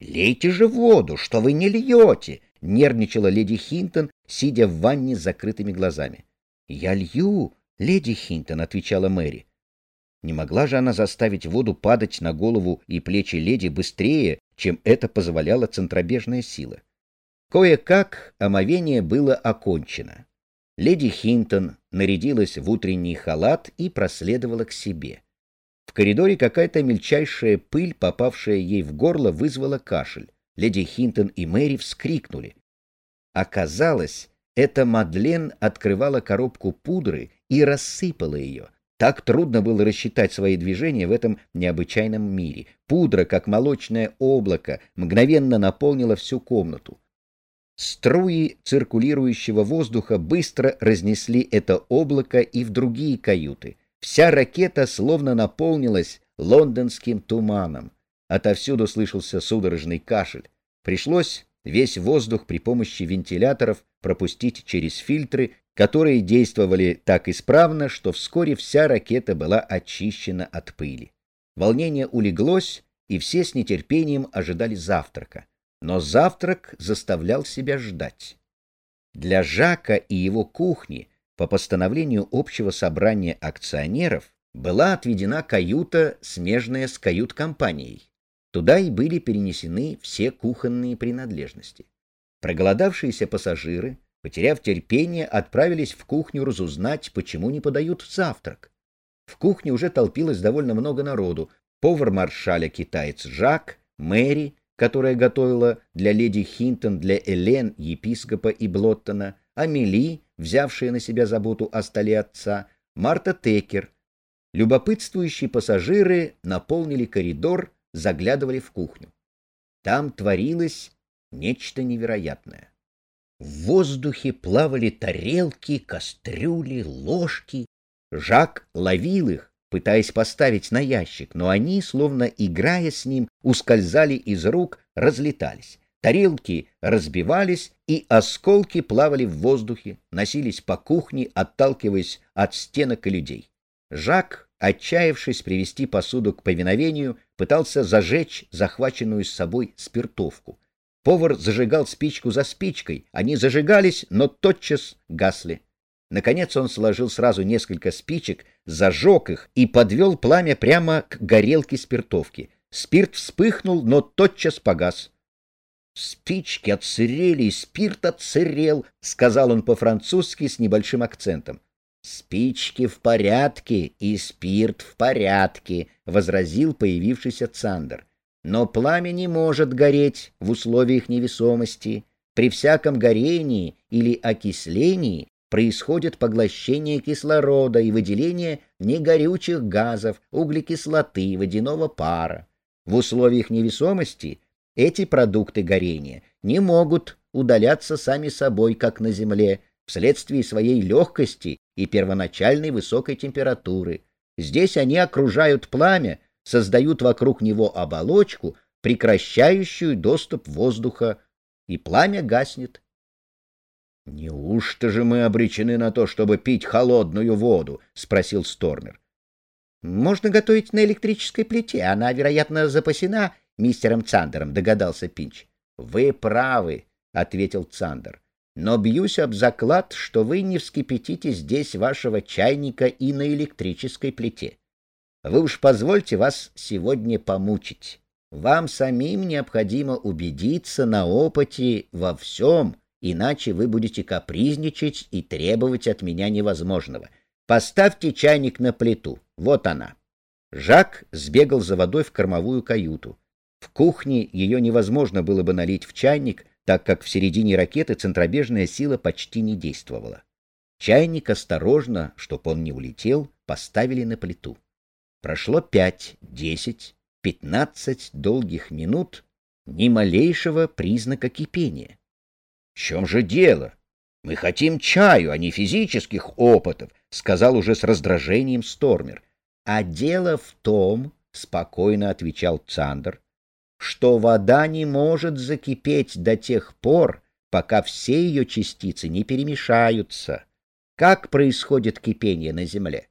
Лейте же воду, что вы не льете! — нервничала леди Хинтон, сидя в ванне с закрытыми глазами. — Я лью, леди Хинтон, — отвечала Мэри. Не могла же она заставить воду падать на голову и плечи леди быстрее, чем это позволяла центробежная сила. Кое-как омовение было окончено. Леди Хинтон нарядилась в утренний халат и проследовала к себе. В коридоре какая-то мельчайшая пыль, попавшая ей в горло, вызвала кашель. Леди Хинтон и Мэри вскрикнули. Оказалось, эта Мадлен открывала коробку пудры и рассыпала ее — так трудно было рассчитать свои движения в этом необычайном мире. Пудра, как молочное облако, мгновенно наполнила всю комнату. Струи циркулирующего воздуха быстро разнесли это облако и в другие каюты. Вся ракета словно наполнилась лондонским туманом. Отовсюду слышался судорожный кашель. Пришлось весь воздух при помощи вентиляторов пропустить через фильтры, которые действовали так исправно, что вскоре вся ракета была очищена от пыли. Волнение улеглось, и все с нетерпением ожидали завтрака. Но завтрак заставлял себя ждать. Для Жака и его кухни по постановлению общего собрания акционеров была отведена каюта, смежная с кают-компанией. Туда и были перенесены все кухонные принадлежности. Проголодавшиеся пассажиры потеряв терпение, отправились в кухню разузнать, почему не подают завтрак. В кухне уже толпилось довольно много народу. Повар маршаля китаец Жак, Мэри, которая готовила для леди Хинтон, для Элен, епископа и Блоттона, Амели, взявшая на себя заботу о столе отца, Марта Текер. Любопытствующие пассажиры наполнили коридор, заглядывали в кухню. Там творилось нечто невероятное. В воздухе плавали тарелки, кастрюли, ложки. Жак ловил их, пытаясь поставить на ящик, но они, словно играя с ним, ускользали из рук, разлетались. Тарелки разбивались, и осколки плавали в воздухе, носились по кухне, отталкиваясь от стенок и людей. Жак, отчаявшись привести посуду к повиновению, пытался зажечь захваченную с собой спиртовку. Повар зажигал спичку за спичкой. Они зажигались, но тотчас гасли. Наконец он сложил сразу несколько спичек, зажег их и подвел пламя прямо к горелке спиртовки. Спирт вспыхнул, но тотчас погас. «Спички отсырели, спирт отсырел», — сказал он по-французски с небольшим акцентом. «Спички в порядке, и спирт в порядке», — возразил появившийся Цандер. Но пламя не может гореть в условиях невесомости. При всяком горении или окислении происходит поглощение кислорода и выделение негорючих газов, углекислоты, водяного пара. В условиях невесомости эти продукты горения не могут удаляться сами собой, как на Земле, вследствие своей легкости и первоначальной высокой температуры. Здесь они окружают пламя, создают вокруг него оболочку, прекращающую доступ воздуха, и пламя гаснет. — Неужто же мы обречены на то, чтобы пить холодную воду? — спросил Стормер. — Можно готовить на электрической плите. Она, вероятно, запасена мистером Цандером, — догадался Пинч. — Вы правы, — ответил Цандер. — Но бьюсь об заклад, что вы не вскипятите здесь вашего чайника и на электрической плите. Вы уж позвольте вас сегодня помучить. Вам самим необходимо убедиться на опыте во всем, иначе вы будете капризничать и требовать от меня невозможного. Поставьте чайник на плиту. Вот она. Жак сбегал за водой в кормовую каюту. В кухне ее невозможно было бы налить в чайник, так как в середине ракеты центробежная сила почти не действовала. Чайник осторожно, чтоб он не улетел, поставили на плиту. Прошло пять, десять, пятнадцать долгих минут, ни малейшего признака кипения. — В чем же дело? Мы хотим чаю, а не физических опытов, — сказал уже с раздражением Стормер. — А дело в том, — спокойно отвечал Цандер, — что вода не может закипеть до тех пор, пока все ее частицы не перемешаются. Как происходит кипение на Земле?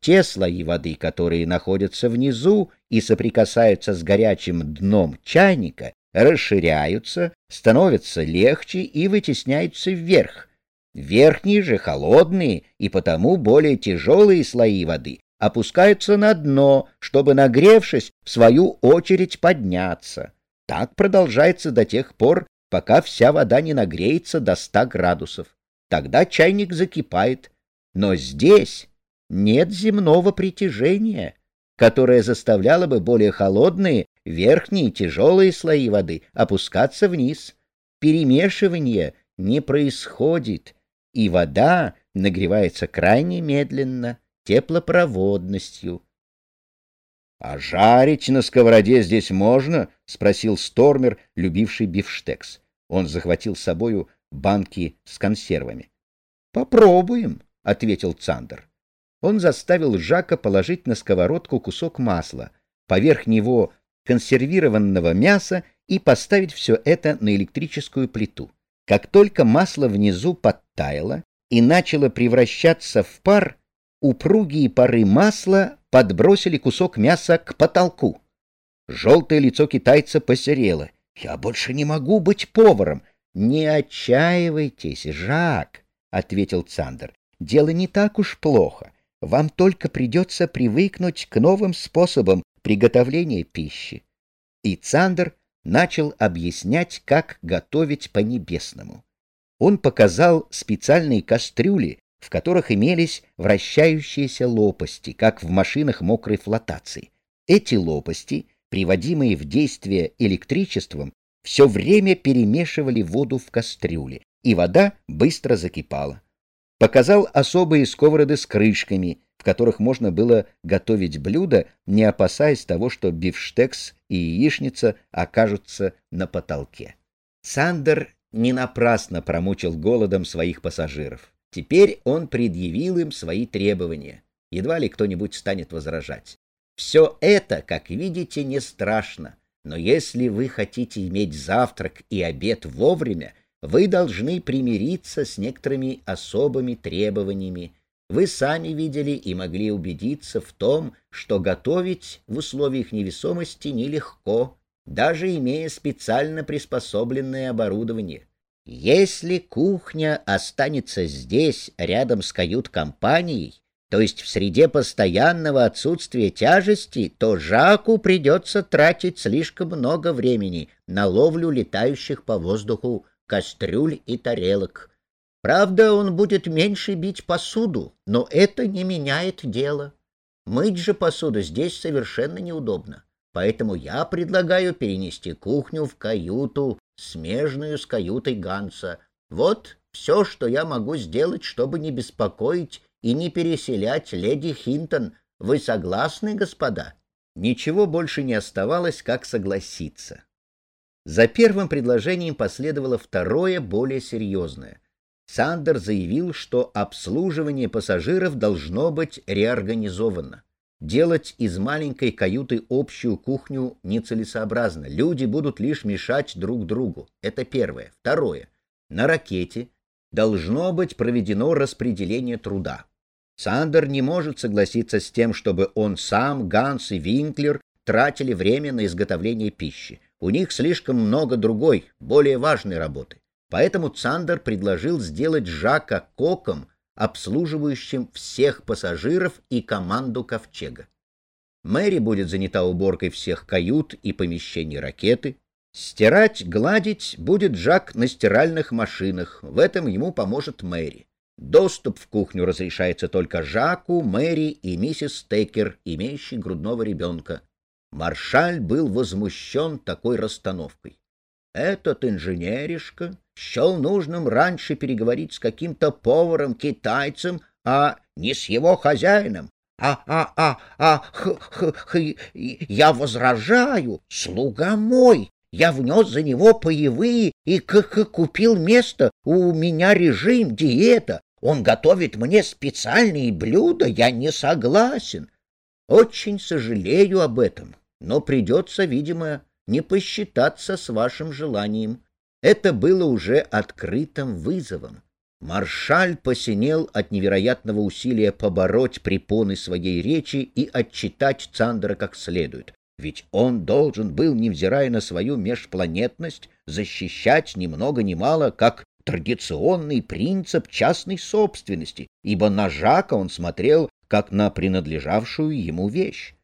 Те слои воды, которые находятся внизу и соприкасаются с горячим дном чайника, расширяются, становятся легче и вытесняются вверх. Верхние же, холодные и потому более тяжелые слои воды опускаются на дно, чтобы, нагревшись, в свою очередь подняться. Так продолжается до тех пор, пока вся вода не нагреется до 100 градусов. Тогда чайник закипает. Но здесь нет земного притяжения, которое заставляло бы более холодные, верхние тяжелые слои воды опускаться вниз. Перемешивание не происходит, и вода нагревается крайне медленно, теплопроводностью. — А жарить на сковороде здесь можно? — спросил Стормер, любивший бифштекс. Он захватил с собою банки с консервами. — Попробуем, — ответил Цандер. Он заставил Жака положить на сковородку кусок масла, поверх него консервированного мяса и поставить все это на электрическую плиту. Как только масло внизу подтаяло и начало превращаться в пар, упругие пары масла подбросили кусок мяса к потолку. Желтое лицо китайца посерело. «Я больше не могу быть поваром!» «Не отчаивайтесь, Жак!» — ответил Цандер. «Дело не так уж плохо. Вам только придется привыкнуть к новым способам приготовления пищи». И Цандер начал объяснять, как готовить по-небесному. Он показал специальные кастрюли, в которых имелись вращающиеся лопасти, как в машинах мокрой флотации. Эти лопасти, приводимые в действие электричеством, все время перемешивали воду в кастрюле, и вода быстро закипала. Показал особые сковороды с крышками, в которых можно было готовить блюда, не опасаясь того, что бифштекс и яичница окажутся на потолке. Сандер не напрасно промучил голодом своих пассажиров. Теперь он предъявил им свои требования. Едва ли кто-нибудь станет возражать. Все это, как видите, не страшно. Но если вы хотите иметь завтрак и обед вовремя, вы должны примириться с некоторыми особыми требованиями. Вы сами видели и могли убедиться в том, что готовить в условиях невесомости нелегко, даже имея специально приспособленное оборудование. Если кухня останется здесь, рядом с кают-компанией, то есть в среде постоянного отсутствия тяжести, то Жаку придется тратить слишком много времени на ловлю летающих по воздуху кастрюль и тарелок. Правда, он будет меньше бить посуду, но это не меняет дело. Мыть же посуду здесь совершенно неудобно. Поэтому я предлагаю перенести кухню в каюту смежную с каютой Ганса. Вот все, что я могу сделать, чтобы не беспокоить и не переселять леди Хинтон. Вы согласны, господа? Ничего больше не оставалось, как согласиться. За первым предложением последовало второе, более серьезное. Сандер заявил, что обслуживание пассажиров должно быть реорганизовано. Делать из маленькой каюты общую кухню нецелесообразно. Люди будут лишь мешать друг другу. Это первое. Второе. На ракете должно быть проведено распределение труда. Сандер не может согласиться с тем, чтобы он сам, Ганс и Винклер тратили время на изготовление пищи. У них слишком много другой, более важной работы. Поэтому Цандер предложил сделать Жака коком обслуживающим всех пассажиров и команду ковчега. Мэри будет занята уборкой всех кают и помещений ракеты. Стирать, гладить будет Жак на стиральных машинах. В этом ему поможет Мэри. Доступ в кухню разрешается только Жаку, Мэри и миссис Стекер, имеющей грудного ребенка. Маршаль был возмущен такой расстановкой. Этот инженеришка счел нужным раньше переговорить с каким-то поваром-китайцем, а не с его хозяином. А, а, а, а, х, я возражаю, слуга мой, я внес за него паевые и к -к купил место, у меня режим, диета, он готовит мне специальные блюда, я не согласен. Очень сожалею об этом, но придется, видимо, не посчитаться с вашим желанием. Это было уже открытым вызовом. Маршаль посинел от невероятного усилия побороть препоны своей речи и отчитать Цандера как следует. ведь он должен был, невзирая на свою межпланетность, защищать ни много ни мало, как традиционный принцип частной собственности, ибо на Жака он смотрел как на принадлежавшую ему вещь.